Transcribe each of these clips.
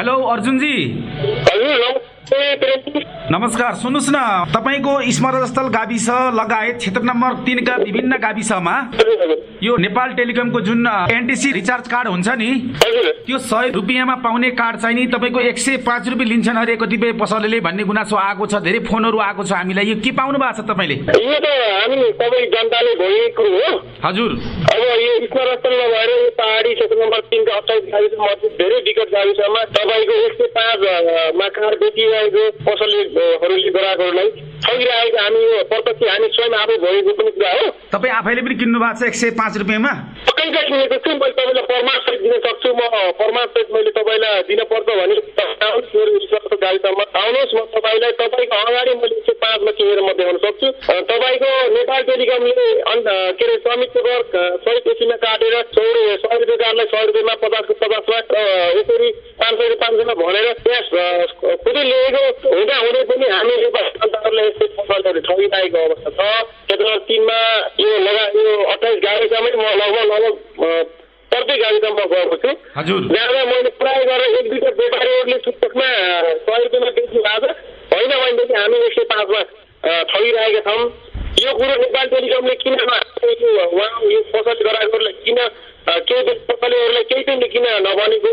Hello अर्जुनजी नमस्कार सुन्नुहोस् न। तपाईँको स्मरणस्थल गाविस लगायत क्षेत्र नम्बर तिनका विभिन्न गाविसमा यो नेपाल टेलिकमको जुन एनटिसी रिचार्ज कार्ड हुन्छ नि त्यो सय रुपियाँमा पाउने कार्ड चाहिँ नि तपाईँको एक सय पाँच रुपियाँ लिन्छन्। अरे कतिपय पसलले भन्ने गुनासो आएको छ धेरै फोनहरू आएको छ हामीलाई। यो के पाउनु भएको छ तपाईँले? हजुर। अब यो पहाडी क्षेत्र नम्बर तिनका अठाइस गाविस धेरै विकट गाविसमा तपाईँको एक सय पाँचमा कार्ड बेचिरहेको पसलेहरूले ग्राहकहरूलाई ठगिरहेको हामी प्रत्यक्ष हामी स्वयं आफै भोगेको पनि कुरा हो। तपाईँ आफैले पनि किन्नु भएको छ एक सय पाँच रुपियाँमा? पक्कैका किनेको छु मैले तपाईँलाई प्रमाण सहित दिन सक्छु म प्रमाण सहित मैले तपाईँलाई दिन पर्छ भने आउनुहोस् गाविसमा आउनुहोस् म तपाईँलाई तपाईँको अगाडि मैले एक सय पाँचमा किनेर म देखाउन सक्छु तपाईँको नेपाल टेलिकमले के अरे स्वामित्व अ, सय पेसीमा काटेर सौ सय रुपियाँ कार्डलाई सय रुपियाँमा पचासको पचासमा र यसरी पाँच सय पाँच सयमा भनेर त्यस खुदै लिएको हुँदा हुँदै पनि हामी नेपाली जनताहरूले यस्तै पसलहरू ठगिरहेको अवस्था छ क्षेत्र तिनमा यो लगा यो अठाइस गाविसमै म लगभग लगभग अ, प्रत्येक गाविसमा म गएको छु हजुर। जाँदा मैले प्राय गरेर एक दुईवटा व्यापारीहरूले सुटकमा सय रुपियाँमा बेच्नु भएको छ होइन भनेदेखि हामी एक सय पाँचमा ठगिरहेका छौँ। यो कुरो नेपाल टेलिकमले किन उहाँ यो पसल गराएकोहरूलाई किन केही पसलेहरूलाई केही पनि किन नभनेको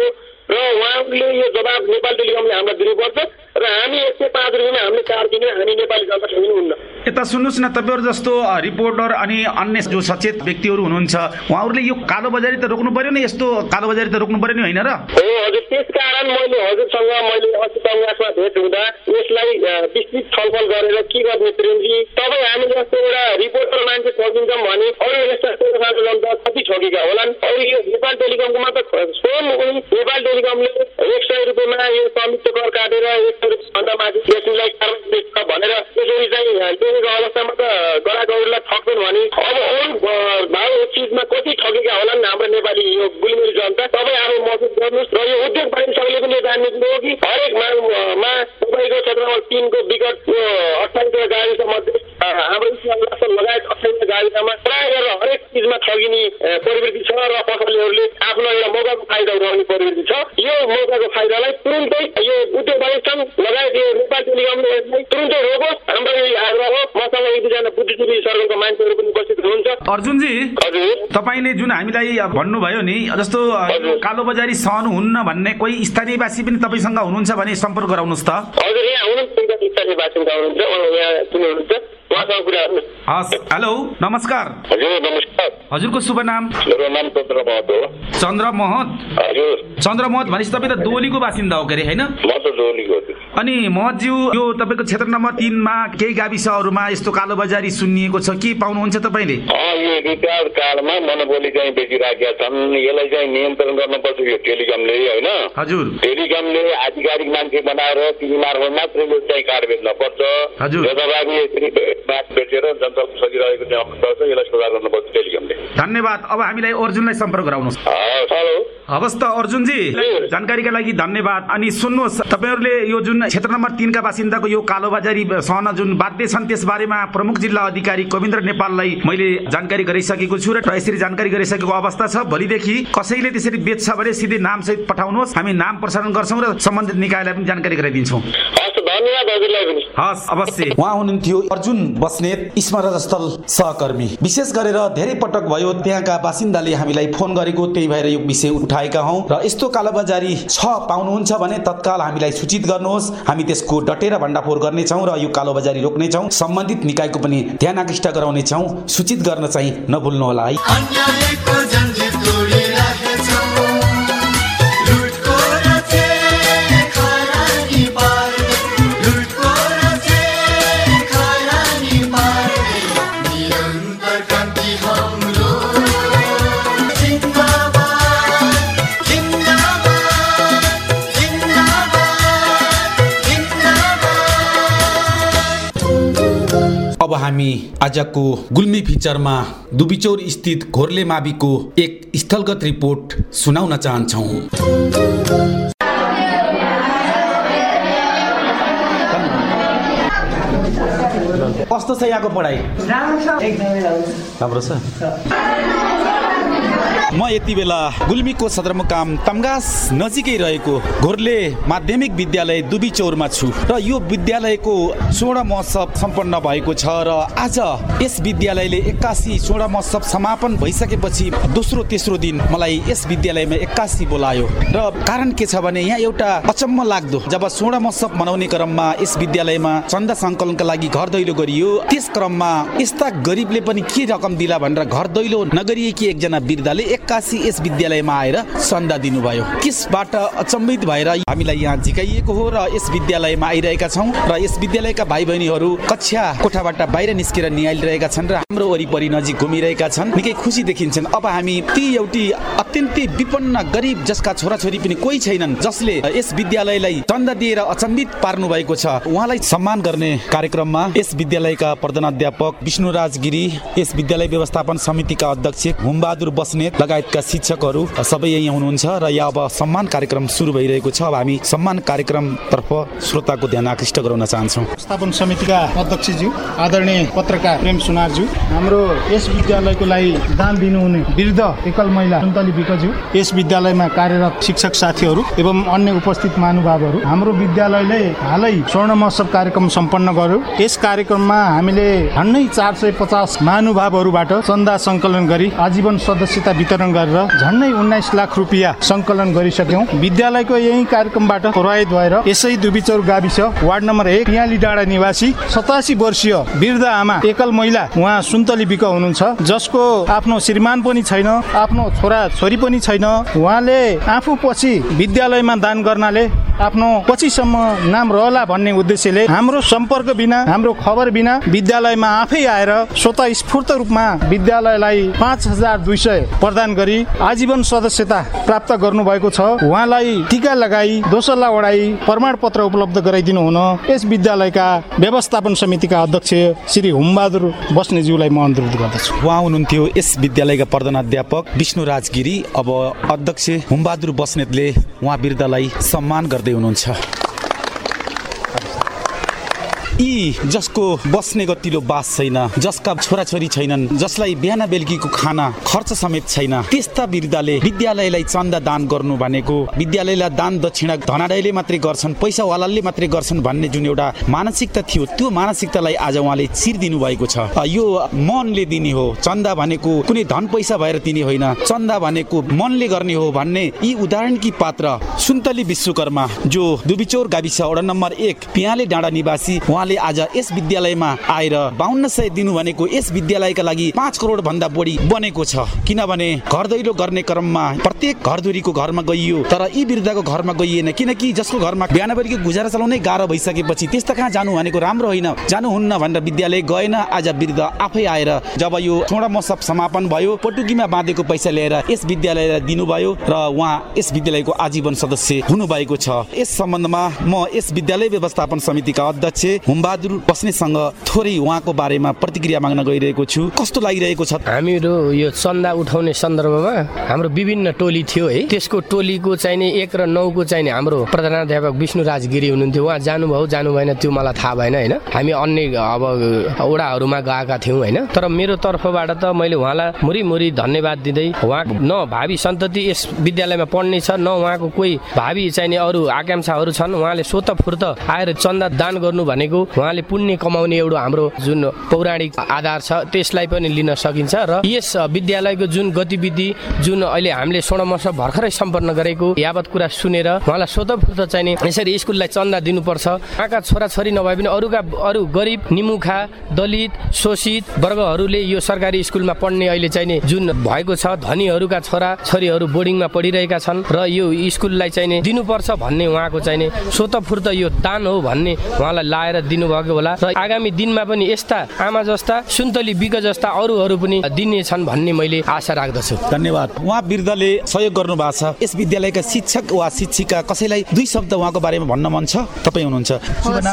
र उहाँहरूले यो जवाब नेपाल टेलिकमले हामीलाई दिनुपर्छ। र हामी एक सय पाँच रुपियाँमा हामीले कार किनेर हामी नेपाली जनता ठगिनु हुन्न। यता सुन्नुहोस् न तपाईँहरू जस्तो रिपोर्टर अनि अन्य जो सचेत व्यक्तिहरू हुनुहुन्छ उहाँहरूले यो कालोबजारी त रोक्नु पर्यो नि यस्तो कालोबजारी त रोक्नु पर्यो नि होइन र? हो हजुर त्यस कारण मैले हजुरसँग मैले अस्ति कङ्ग्रेसमा भेट हुँदा यसलाई विस्तृत छलफल गरेर के गर्ने प्रेमजी तपाईँ हामी जस्तो एउटा रिपोर्टर मान्छे ठगिन्छौँ भने गाविसमा प्राय गरेर हरेक चिजमा ठगिने प्रवृत्ति छ र पसलेहरूले आफ्नो एउटा मौकाको फाइदा उठाउने प्रवृत्ति छ। यो मौकाको फाइदालाई तुरुन्तै यो उद्योग वाणिज्य लगायत यो नेपाल टेलिकमले यसलाई तुरुन्तै रोकोस् हाम्रो यही आग्रह हो मसँग एक दुईजना बुद्धिजीवी सर्कलको मान्छेहरू पनि उपस्थित हुनुहुन्छ। अर्जुनजी हजुर। तपाईँले जुन हामीलाई अब भन्नुभयो नि जस्तो अ, हजुर। कालोबजारी सहनु हुन्न भन्ने कोही स्थानीयवासी पनि तपाईँसँग हुनुहुन्छ भने सम्पर्क गराउनुहोस् त। हजुर यहाँ हुनुहुन्छ। एकजना स्थानीय बासिन्दा हुनुहुन्छ यहाँ कुन हस् हेलो नमस्कार हजुर नमस्कार हजुरको शुभ नाम मेरो नाम चन्द्र महतो हो चन्द्र महत हजुर चन्द्र महत भनेपछि तपाईँ त दोलीको बासिन्दा हो के अरे होइन अनि महतज्यू यो तपाईँको क्षेत्र नम्बर तिनमा केही गाविसहरूमा यस्तो कालोबजारी सुनिएको छ के पाउनुहुन्छ तपाईँले यो रिचार्ज कार्डमा मनोबोली चाहिँ बेचिराखेका छन् यसलाई चाहिँ नियन्त्रण गर्नुपर्छ यो टेलिकमले होइन हजुर टेलिकमले आधिकारिक मान्छे बनाएर टिभी मार्फत मात्रै यो चाहिँ कार्ड बेच्न पर्छ हजुर। बेचेर जनताको सकिरहेको चाहिँ अवस्था छ यसलाई सुधार गर्नुपर्छ टेलिकमले। धन्यवाद। अब हामीलाई अर्जुनलाई सम्पर्क गराउनुहोस्। हस्, हेलो। हवस् त अर्जुनजी जानकारीका लागि धन्यवाद। अनि सुन्नुहोस् तपाईँहरूले यो जुन क्षेत्र नम्बर तिनका बासिन्दाको यो कालोबजारी सहन जुन बाध्य छन् त्यस बारेमा प्रमुख जिल्ला अधिकारी कविन्द्र नेपाललाई मैले जानकारी गराइसकेको छु र यसरी जानकारी गरिसकेको अवस्था छ। भोलिदेखि कसैले त्यसरी बेच्छ भने सिधै नामसहित पठाउनुहोस्। हामी नाम प्रसारण गर्छौँ र सम्बन्धित निकायलाई पनि जानकारी गराइदिन्छौँ। हस् अवश्य। उहाँ हुनुहुन्थ्यो अर्जुन बस्नेत स्मरणस्थल सहकर्मी। विशेष गरेर धेरै पटक भयो त्यहाँका बासिन्दाले हामीलाई फोन गरेको त्यही भएर यो विषय उठाएका हौँ। र यस्तो कालोबजारी छ पाउनुहुन्छ भने तत्काल हामीलाई सूचित गर्नुहोस्। हामी त्यसको डटेर भण्डाफोर गर्नेछौँ र यो कालोबजारी रोक्नेछौँ। सम्बन्धित निकायको पनि ध्यान आकृष्ट गराउनेछौँ। सूचित गर्न चाहिँ नभुल्नुहोला है। हामी आजको गुल्मी फिचरमा दुबिचौर स्थित घोर्ले माविको एक स्थलगत रिपोर्ट सुनाउन चाहन्छौँ। कस्तो छ यहाँको पढाइ? राम्रो छ एकदमै राम्रो राम्रो छ म यति बेला गुल्मीको सदरमुकाम तमगास नजिकै रहेको घोर्ले माध्यमिक विद्यालय दुबी चौरमा छु र यो विद्यालयको स्वर्ण महोत्सव सम्पन्न भएको छ र आज यस विद्यालयले एक्कासी स्वर्ण महोत्सव समापन भइसकेपछि दोस्रो तेस्रो दिन मलाई यस विद्यालयमा एक्कासी बोलायो र कारण के छ भने यहाँ एउटा अचम्म लाग्दो जब स्वर्ण महोत्सव मनाउने क्रममा यस विद्यालयमा चन्दा सङ्कलनका लागि घर दैलो गरियो त्यस क्रममा यस्ता गरिबले पनि के रकम दिला भनेर घर दैलो नगरिएकी एकजना वृद्धले एक्कासी यस विद्यालयमा आएर चन्दा दिनुभयो। त्यसबाट अचम्मित भएर हामीलाई यहाँ झिकाइएको हो र यस विद्यालयमा आइरहेका छौँ र यस विद्यालयका भाइ बहिनीहरू कक्षा कोठाबाट बाहिर निस्केर निहालिरहेका छन् र हाम्रो वरिपरि नजिक घुमिरहेका छन्। निकै खुसी देखिन्छन्। अब हामी ती एउटी अत्यन्तै विपन्न गरिब जसका छोराछोरी पनि कोही छैनन् जसले यस विद्यालयलाई चन्दा दिएर अचम्मित पार्नु भएको छ। उहाँलाई सम्मान गर्ने कार्यक्रममा यस विद्यालयका प्रधानाध्यापक विष्णुराज गिरी यस विद्यालय व्यवस्थापन समितिका अध्यक्ष हुमबहादुर बस्नेत लगायतका शिक्षकहरू सबै यही हुनुहुन्छ र यहाँ अब सम्मान कार्यक्रम सुरु भइरहेको छ। अब हामी सम्मान कार्यक्रमतर्फ श्रोताको ध्यान आकृष्ट गराउन चाहन्छौँ। व्यवस्थापन समितिका अध्यक्षज्यू आदरणीय पत्रकार प्रेम सुनारज्यू हाम्रो यस विद्यालयको लागि दान दिनुहुने वृद्ध एकल महिला सुन्तली विकज्यू यस विद्यालयमा कार्यरत शिक्षक साथीहरू एवं अन्य उपस्थित महानुभावहरू हाम्रो विद्यालयले हालै स्वर्ण महोत्सव कार्यक्रम सम्पन्न गर्यो। यस कार्यक्रममा हामीले झन्डै चार सय पचास महानुभावहरूबाट चन्दा सङ्कलन गरी आजीवन सदस्यता वितरण गरेर झन्डै उन्नाइस लाख रुपियाँ सङ्कलन गरिसक्यौँ। विद्यालयको यही कार्यक्रमबाट प्रभावित भएर यसै दुबिचौर गाविस वार्ड नम्बर एक पियाली डाँडा निवासी सतासी वर्षीय वृद्ध आमा एकल महिला उहाँ सुन्तली विक हुनुहुन्छ। जसको आफ्नो श्रीमान पनि छैन आफ्नो छोरा छोरी पनि छैन। उहाँले आफू पछि विद्यालयमा दान गर्नाले आफ्नो पछिसम्म नाम रहला भन्ने उद्देश्यले हाम्रो सम्पर्क बिना हाम्रो खबर बिना विद्यालयमा आफै आएर स्वतः स्फूर्त रूपमा विद्यालयलाई पाँच हजार दुई सय प्रदान गरी आजीवन सदस्यता प्राप्त गर्नुभएको छ। उहाँलाई टिका लगाई दोसल्ला ओढाई प्रमाण पत्र उपलब्ध गराइदिनु हुन यस विद्यालयका व्यवस्थापन समितिका अध्यक्ष श्री हुमबहादुर बस्नेज्यूलाई म अनुरोध गर्दछु। उहाँ हुनुहुन्थ्यो यस विद्यालयका प्रधानाध्यापक विष्णुराज गिरी। अब अध्यक्ष हुमबहादुर बस्नेतले उहाँ वृद्धलाई सम्मान गर्दै हुनुहुन्छ। यी जसको बस्ने गतिलो बास छैन जसका छोराछोरी छैनन् जसलाई बिहान बेलुकीको खाना खर्च समेत छैन त्यस्ता वृद्धले विद्यालयलाई चन्दा दान गर्नु भनेको विद्यालयलाई दान दक्षिणा धनाडयले मात्रै गर्छन् पैसावालाले मात्रै गर्छन् भन्ने जुन एउटा मानसिकता थियो त्यो मानसिकतालाई आज उहाँले चिरिदिनु भएको छ। यो मनले दिने हो चन्दा भनेको कुनै धन पैसा भएर दिने होइन चन्दा भनेको मनले गर्ने हो भन्ने यी उदाहरणकी पात्र सुन्तली विश्वकर्मा जो दुबिचौर गाविस वडा नम्बर एक पियाले डाँडा निवासी उहाँले आज यस विद्यालयमा आएर बाहन्न सय दिनु भनेको यस विद्यालयका लागि पाँच करोड भन्दा बढी बनेको छ। किनभने घर दैलो गर्ने क्रममा प्रत्येक घरधुरीको घरमा गइयो तर यी वृद्धको घरमा गइएन। किनकि जसको घरमा बिहान बेलुकी गुजारा चलाउनै गाह्रो भइसकेपछि त्यस्ता कहाँ जानु भनेको राम्रो होइन। जानुहुन्न भनेर विद्यालय गएन आज वृद्ध आफै आएर जब यो छोडा महोत्सव समापन भयो पटुकीमा बाँधेको पैसा लिएर यस विद्यालयलाई दिनुभयो र उहाँ यस विद्यालयको आजीवन सदस्य हुनुभएको छ। यस सम्बन्धमा म यस विद्यालय व्यवस्थापन समितिका अध्यक्ष हुमबहादुर बस्नेसँग थोरै उहाँको बारेमा प्रतिक्रिया माग्न गइरहेको छु। कस्तो लागिरहेको छ? हामीहरू यो चन्दा उठाउने सन्दर्भमा हाम्रो विभिन्न टोली थियो है। त्यसको टोलीको चाहिने एक र नौको चाहिने हाम्रो प्रधानाध्यापक विष्णुराज गिरी हुनुहुन्थ्यो। उहाँ जानुभयो जानु भएन त्यो मलाई थाहा भएन होइन। हामी अन्य अब ओडाहरूमा गएका थियौँ होइन। तर मेरो तर्फबाट त मैले उहाँलाई मुरी धन्यवाद दिँदै उहाँ न भावी सन्तति यस विद्यालयमा पढ्ने छ न उहाँको कोही भावी चाहिने अरू आकाङ्क्षाहरू छन्। उहाँले स्वत फुर्त आएर चन्दा दान गर्नु भनेको उहाँले पुण्य कमाउने एउटा हाम्रो जुन पौराणिक आधार छ त्यसलाई पनि लिन सकिन्छ र यस विद्यालयको जुन गतिविधि जुन अहिले हामीले स्वर्ण महोत्सव भर्खरै सम्पन्न गरेको यावत कुरा सुनेर उहाँलाई स्वतःफुर्त चाहिने यसरी स्कुललाई चन्दा दिनुपर्छ। उहाँका छोराछोरी नभए पनि अरूका अरू गरिब निमुखा दलित शोषित वर्गहरूले यो सरकारी स्कुलमा पढ्ने अहिले चाहिने जुन भएको छ धनीहरूका छोरा छोरीहरू बोर्डिङमा पढिरहेका छन् र यो स्कुललाई चाहिने दिनुपर्छ भन्ने उहाँको चाहिने स्वतःफुर्त यो दान हो भन्ने उहाँलाई लाएर दिनुभएको होला र आगामी दिनमा पनि यस्ता आमा जस्ता सुन्तली बिग जस्ता अरूहरू पनि दिने छन् भन्ने मैले आशा राख्दछु। धन्यवाद। उहाँ वृद्धले सहयोग गर्नु भएको छ। यस विद्यालयका शिक्षक वा शिक्षिका कसैलाई दुई शब्द उहाँको बारेमा भन्न मन छ? तपाईँ हुनुहुन्छ?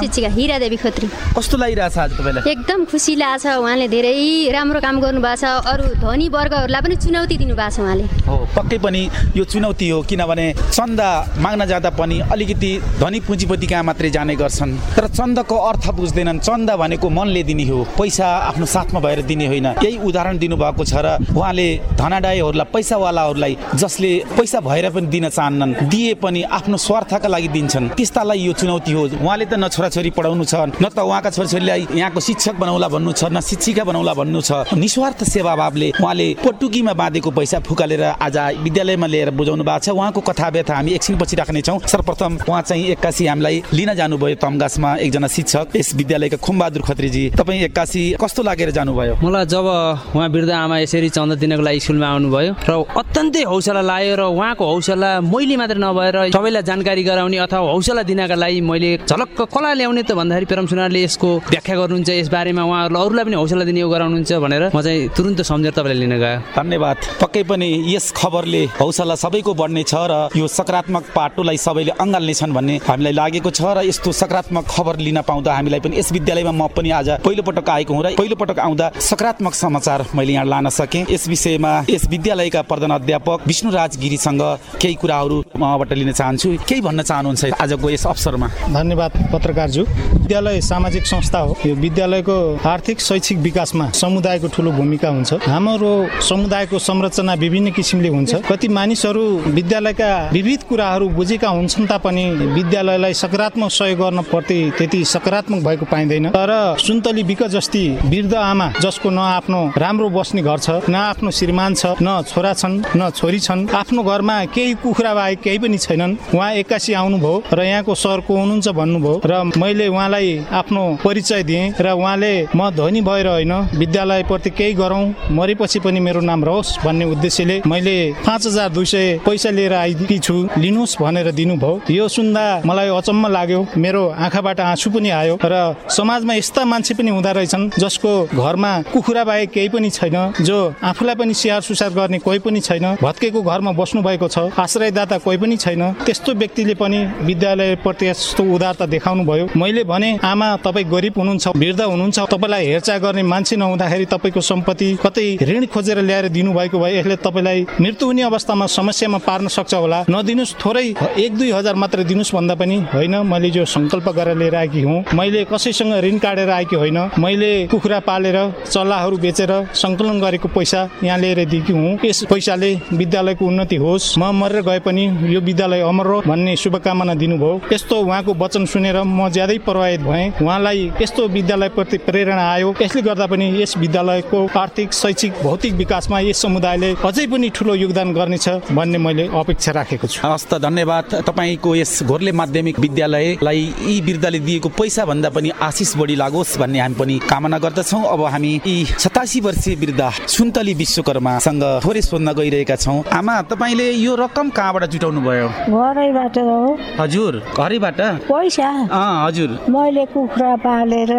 शिक्षिका हिरा देवी खत्री। कस्तो लागिरहेछ आज तपाईँलाई? एकदम खुसी लागेको छ उहाँले धेरै राम्रो काम गर्नुभएको छ। अरू धनी वर्गहरूलाई पनि चुनौती दिनुभएको छ उहाँले। हो पक्कै पनि यो चुनौती हो किनभने चन्दा माग्न जाँदा पनि अलिकति धनी पुँजीपति कहाँ मात्रै जाने गर्छन्। तर चन्दको अर्थ बुझ्दैनन्। चन्दा भनेको मनले दिने हो पैसा आफ्नो साथमा भएर दिने होइन। यही उदाहरण दिनुभएको छ र उहाँले धनाडायहरूलाई पैसावालाहरूलाई जसले पैसा भएर पनि दिन चाहन्नन् दिए पनि आफ्नो स्वार्थका लागि दिन्छन्। त्यस्तालाई यो चुनौती हो। उहाँले त न छोराछोरी पढाउनु छ न त उहाँका छोराछोरीलाई यहाँको शिक्षक बनाउला भन्नु छ न शिक्षिका बनाउला भन्नु छ। निस्वार्थ सेवा भावले उहाँले पटुकीमा बाँधेको पैसा फुकालेर आज विद्यालयमा लिएर बुझाउनु भएको छ। उहाँको कथा व्यथा हामी एकछिनपछि राख्नेछौँ। सर्वप्रथम उहाँ चाहिँ एक्कासी हामीलाई लिन जानुभयो तमगासमा एकजना शिक्षक। यस विद्यालयका खुमबहादुर खत्रीजी तपाईँ एक्कासी कस्तो लागेर जानुभयो? मलाई जब उहाँ वृद्ध आमा यसरी चन्दा दिनको लागि स्कुलमा आउनुभयो र अत्यन्तै हौसला लाग्यो र उहाँको हौसला मैले मात्र नभएर सबैलाई जानकारी गराउने अथवा हौसला दिनका लागि मैले झलक्क कसलाई ल्याउने त भन्दाखेरि प्रेम सुनारले यसको व्याख्या गर्नुहुन्छ। यस बारेमा उहाँहरूलाई अरूलाई पनि हौसला दिने गराउनुहुन्छ भनेर म चाहिँ तुरन्त सम्झेर तपाईँलाई लिन गएँ धन्यवाद। पक्कै पनि यस खबरले हौसला सबैको बढ्ने छ र यो सकारात्मक पाटोलाई सबैले अँगाल्नेछन् भन्ने हामीलाई लागेको छ र यस्तो सकारात्मक खबर लिन पाउँदा हामीलाई पनि यस विद्यालयमा म पनि आज पहिलोपटक आएको हुँ र पहिलोपटक आउँदा सकारात्मक समाचार मैले यहाँ लान सकेँ। यस विषयमा यस विद्यालयका प्रधान अध्यापक विष्णुराज गिरीसँग केही कुराहरू उहाँबाट लिन चाहन्छु। केही भन्न चाहनुहुन्छ आजको यस अवसरमा? धन्यवाद पत्रकारज्यू। विद्यालय सामाजिक संस्था हो। यो विद्यालयको आर्थिक शैक्षिक विकासमा समुदायको ठुलो भूमिका हुन्छ। हाम्रो समुदायको संरचना विभिन्न किसिमले हुन्छ। कति मानिसहरू विद्यालयका विविध कुराहरू बुझेका हुन्छन् तापनि विद्यालयलाई सकारात्मक सहयोग गर्न प्रति त्यति सकारात्मक भएको पाइँदैन। तर सुन्तली बिक जस्ती वृद्ध आमा जसको न आफ्नो राम्रो बस्ने घर छ न आफ्नो श्रीमान छ न छोरा छन् न छोरी छन् आफ्नो घरमा केही कुखुरा बाहेक केही पनि छैनन्। उहाँ एक्कासी आउनुभयो र यहाँको सरको हुनुहुन्छ भन्नुभयो र मैले उहाँलाई आफ्नो परिचय दिएँ र उहाँले म धनी भएर होइन विद्यालयप्रति केही गरौँ मरेपछि पनि मेरो नाम रहोस् भन्ने उद्देश्यले मैले पाँच हजार दुई सय पैसा लिएर आइदिएकी छु लिनुहोस् भनेर दिनुभयो। यो सुन्दा मलाई अचम्म लाग्यो। मेरो आँखाबाट आँसु पनि आयो र समाजमा यस्ता मान्छे पनि हुँदो रहेछन् जसको घरमा कुखुरा बाहेक केही पनि छैन जो आफूलाई पनि स्याहार सुसार गर्ने कोही पनि छैन भत्केको घरमा बस्नु भएको छ आश्रयदाता कोही पनि छैन त्यस्तो व्यक्तिले पनि विद्यालयप्रति यस्तो उदारता देखाउनु भयो मैले भने आमा तपाईँ गरिब हुनुहुन्छ वृद्ध हुनुहुन्छ तपाईँलाई हेरचाह गर्ने मान्छे नहुँदाखेरि तपाईँको सम्पत्ति कतै ऋण खोजेर ल्याएर दिनुभएको भए यसले तपाईँलाई मृत्यु हुने अवस्थामा समस्यामा पार्न सक्छ होला। नदिनुहोस् थोरै एक दुई हजार मात्र दिनुहोस् भन्दा पनि होइन। मैले जो सङ्कल्प गरेर लिएर आएकी हुँ मैले कसैसँग ऋण काटेर आएकी होइन। मैले कुखुरा पालेर चल्लाहरू बेचेर सङ्कलन गरेको पैसा यहाँ लिएर दिएकी हुँ। यस पैसाले विद्यालयको उन्नति होस्। म मरेर गए पनि यो विद्यालय अमर हो भन्ने शुभकामना दिनुभयो। यस्तो उहाँको वचन सुनेर म ज्यादै प्रभावित भएँ। उहाँलाई यस्तो विद्यालयप्रति प्रेरणा आयो। यसले गर्दा पनि यस विद्यालयको आर्थिक शैक्षिक भौतिक विकासमा यस समुदायले अझै पनि ठुलो योगदान गर्नेछ भन्ने मैले अपेक्षा राखेको छु। हस् त धन्यवाद। तपाईँको यस घोर्ले माध्यमिक विद्यालयलाई यी वृद्धले दिएको पैसा भन्दा पनि आशिष बढी लागोस् भन्ने हामी पनि कामना गर्दछौँ। अब हामी यी सतासी वर्षीय वृद्ध सुन्तली विश्वकर्मासँग थोरै सोध्न गइरहेका छौँ। आमा तपाईँले यो रकम कहाँबाट जुटाउनु भयो घरैबाट हो। हजुर घरैबाट? पैसा? अँ हजुर। मैले कुखुरा पालेर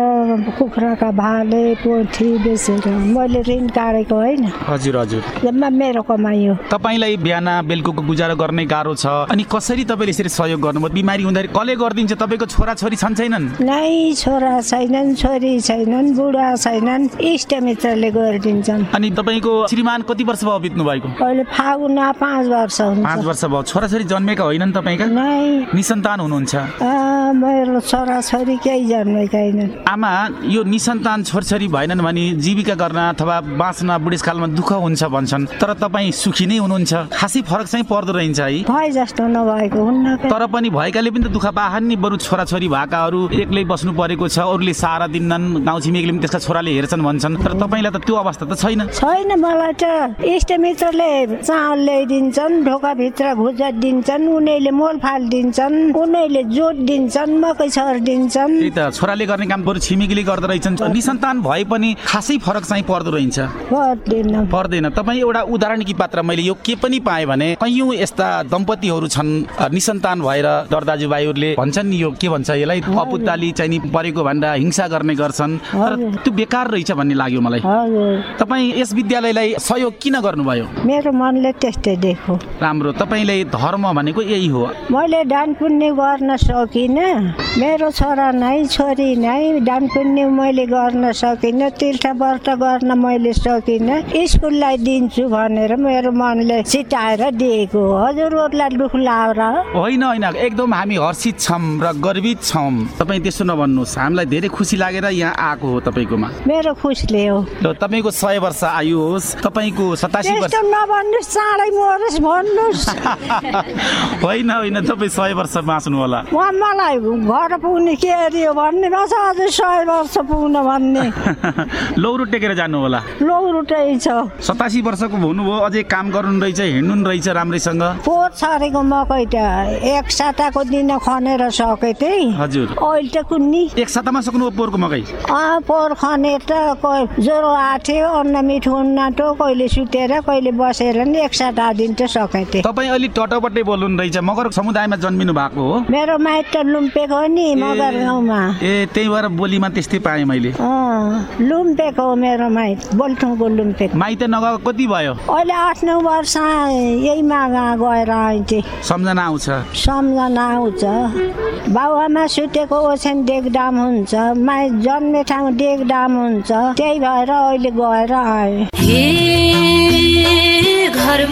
कुखुराका भाले पोथी बेचेर मैले ऋण काटेको होइन। हजुर हजुर। जम्मा मेरो कमाइ हो। तपाईँलाई बिहान बेलुकाको गुजारा गर्ने गाह्रो छ अनि कसरी तपाईँले यसरी सहयोग गर्नुभयो? बिमारी हुँदाखेरि कसले गरिदिन्छ? तपाईँको छोराछोरी छन् छैनन्? नै छोरा छैनन् छोरी छैनन् बुढा छैनन् इष्टमित्रले गरिदिन्छन्। अनि तपाईँको श्रीमान कति वर्ष भयो बित्नु भएको? अहिले फागुन पाँच वर्ष पाँच वर्ष भयो। छोराछोरी जन्मेका होइनन् तपाईँका? निसन्तान हुनुहुन्छ। मेरो छोराछोरी केही जन्मेका होइनन्। आमा यो निसन्तान छोरछोरी भएनन् भने जीविका गर्न अथवा बाँच्न बुढेसकालमा दुःख हुन्छ भन्छन्। तर तपाईँ सुखी नै हुनुहुन्छ। खासै फरक चाहिँ पर्दो रहन्छ है। भए जस्तो नभएको हुन्न के? तर पनि भएकाले पनि त दुःख बाहन नि बरु छोराछोरी भएकाहरू एक्लै बस्नु परेको छ। अरूले सहारा दिन्नन् गाउँ छिमेकीले पनि त्यसका छोराले हेर्छन् भन्छन्। तर तपाईँलाई त त्यो अवस्था त छैन। छैन मलाई त। इष्टमित्रले चामल ल्याइदिन्छन् ढोकाभित्र घुजा दिन्छन् उनीहरूले मोलफाल दिन्छन् उनीहरूले जोत दिन्छन् मकै छर दिन्छन्। त्यही त छोराले गर्ने काम बरु छिमेकीले गर्दो रहेछन्। निसन्तान भए पनि खासै फरक चाहिँ पर्दो रहेछ। पर्दैन। तपाईँ एउटा उदाहरणकी पात्र मैले यो के पनि पाएँ भने कैयौँ यस्ता दम्पतिहरू छन् निसन्तान भएर दर दाजुभाइहरूले भन्छन् नि यो के भन्छ यसलाई अपुताली चाहिँ नि परेको भन्दा हिंसा गर्ने गर्छन्। तर। त्यो बेकार रहेछ भन्ने लाग्यो मलाई। तपाईँ यस विद्यालयलाई सहयोग किन गर्नुभयो? मेरो मनले त्यस्तै देखो राम्रो तपाईँले धर्म भनेको यही हो। मैले दान पुण्य गर्न सकिनँ। मेरो छोरा नै छोरी नै दान पुण्य मैले गर्न सकिनँ तीर्थ व्रत गर्न मैले सकिनँ। स्कुललाई दिन्छु भनेर मेरो मनले चिताएर दिएको हजुरहरूलाई दुःख लाएर होइन होइन एकदम हामी हर्षित छौँ र गर्वित छौँ। तपाईँ त्यसो नभन्नुहोस्। हामीलाई धेरै खुसी लागेर यहाँ आएको हो तपाईँकोमा। मेरो खुसले हो। तपाईँको सय वर्ष आयु होस्। तपाईँको सतासी वर्ष नभन्नुहोस् चाँडै मरोस् भन्नुहोस्। होइन होइन तपाईँ सय वर्ष बाँच्नु होला उहाँ मलाई घर पुग्ने के अरे भन्ने रहेछ अझै सय वर्ष पुग्न भन्ने। लौरो टेकेर जानु होला लौरुटै छ। सतासी वर्षको हुनुभयो अझै काम गर्नु रहेछ हिँड्नु रहेछ राम्रैसँग? पोहोर छरेको मकै त एक साताको दिन खनेर सके त्यही। हजुर। अहिले त कुन्नी। एक सातामा सक्नु पोहोरको मकै? पोहोर खनेर त ज्वरो आथ्यो अन्न मिठो उन्नाटो कहिले सुतेर कहिले बसेर नि एक साता दिन त सकेथे तपाईँ अलिक टटपट्टै बोल्नु रहेछ मगर समुदायमा जन्मिनु भएको हो। मेरो माइत त लुम्पेको हो नि मगर गाउँमा। ए त्यही भएर बोलीमा त्यस्तै पाएँ मैले। लुम्पेको हो मेरो माइत बोल्ठुङको लुम्पेको। माइत नगएको कति भयो? अहिले आठ नौ वर्ष यहीमा गा- गएर आइथे सम्झना आउँछ। सम्झना आउँछ। बाबुआमा सुतेको ओछ्यान डेकडाम हुन्छ। माइत जन्मे ठाउँ डेकडाम हुन्छ। त्यही भएर अहिले गएर आएँ। हे घर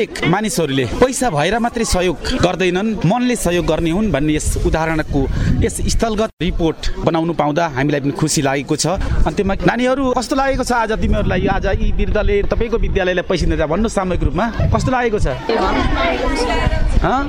हरेक मानिसहरूले पैसा भएर मात्रै सहयोग गर्दैनन् मनले सहयोग गर्ने हुन् भन्ने यस उदाहरणको यस स्थलगत रिपोर्ट बनाउनु पाउँदा हामीलाई पनि खुसी लागेको छ। अन्त्यमा नानीहरू कस्तो लागेको छ आज तिमीहरूलाई? आज यी वृद्धले तपाईँको विद्यालयलाई पैसा दिँदा भन्नु सामूहिक रूपमा। कस्तो लागेको छ? हँ?